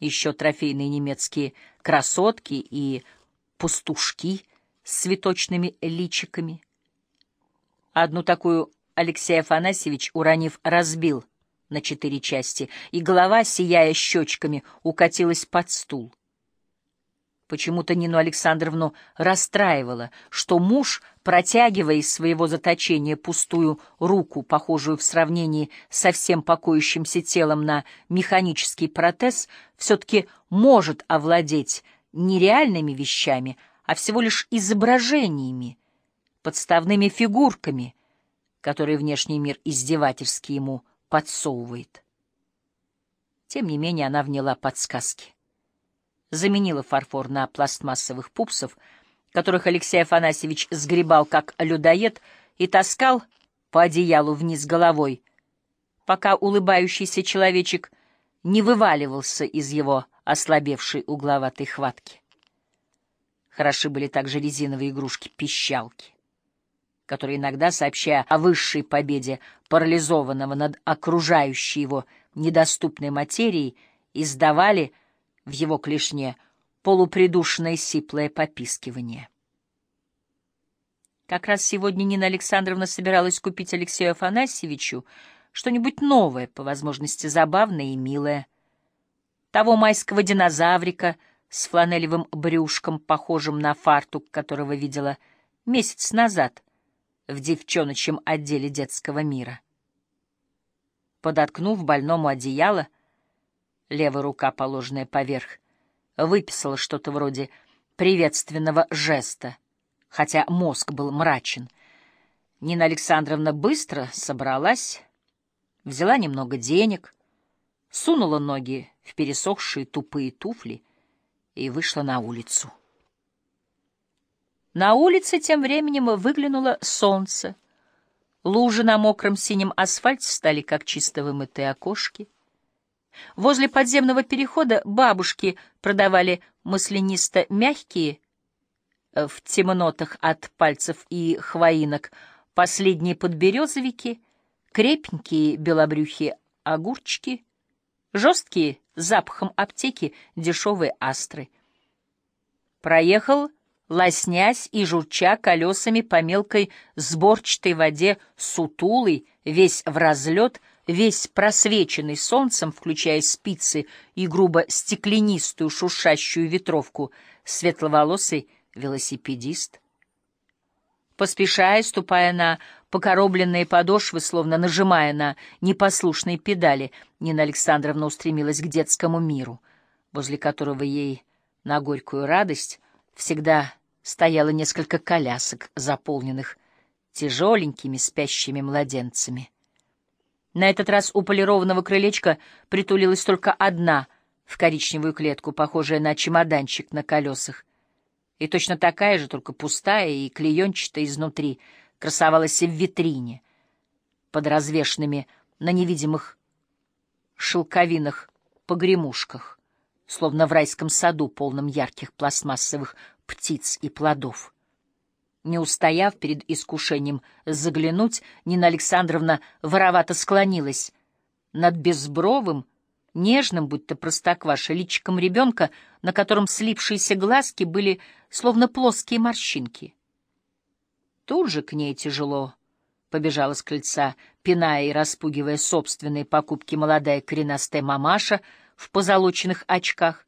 еще трофейные немецкие красотки и пастушки с цветочными личиками. Одну такую Алексей Афанасьевич, уронив, разбил на четыре части, и голова, сияя щечками, укатилась под стул. Почему-то Нину Александровну расстраивало, что муж, протягивая из своего заточения пустую руку, похожую в сравнении со всем покоящимся телом на механический протез, все-таки может овладеть не реальными вещами, а всего лишь изображениями, подставными фигурками, которые внешний мир издевательски ему подсовывает. Тем не менее она вняла подсказки заменила фарфор на пластмассовых пупсов, которых Алексей Афанасьевич сгребал как людоед и таскал по одеялу вниз головой, пока улыбающийся человечек не вываливался из его ослабевшей угловатой хватки. Хороши были также резиновые игрушки-пищалки, которые иногда, сообщая о высшей победе парализованного над окружающей его недоступной материей, издавали — в его клешне полупридушное сиплое попискивание. Как раз сегодня Нина Александровна собиралась купить Алексею Афанасьевичу что-нибудь новое, по возможности забавное и милое. Того майского динозаврика с фланелевым брюшком, похожим на фартук, которого видела месяц назад в девчоночьем отделе детского мира. Подоткнув больному одеяло, левая рука, положенная поверх, выписала что-то вроде приветственного жеста, хотя мозг был мрачен. Нина Александровна быстро собралась, взяла немного денег, сунула ноги в пересохшие тупые туфли и вышла на улицу. На улице тем временем выглянуло солнце. Лужи на мокром синем асфальте стали как чисто вымытые окошки. Возле подземного перехода бабушки продавали маслянисто мягкие э, в темнотах от пальцев и хвоинок, последние подберезовики, крепенькие белобрюхие огурчики, жесткие запахом аптеки дешевые астры. Проехал, лоснясь и журча колесами по мелкой сборчатой воде сутулый, весь в разлет, весь просвеченный солнцем, включая спицы и грубо стеклянистую шуршащую ветровку, светловолосый велосипедист. Поспешая, ступая на покоробленные подошвы, словно нажимая на непослушные педали, Нина Александровна устремилась к детскому миру, возле которого ей на горькую радость всегда стояло несколько колясок, заполненных тяжеленькими спящими младенцами. На этот раз у полированного крылечка притулилась только одна в коричневую клетку, похожая на чемоданчик на колесах. И точно такая же, только пустая и клеенчатая изнутри, красовалась в витрине под развешенными на невидимых шелковинах погремушках, словно в райском саду, полном ярких пластмассовых птиц и плодов. Не устояв перед искушением заглянуть, Нина Александровна воровато склонилась над безбровым, нежным, будто простокваша, личиком ребенка, на котором слипшиеся глазки были словно плоские морщинки. Тут же к ней тяжело побежала с крыльца, пиная и распугивая собственные покупки молодая коренастая мамаша в позолоченных очках —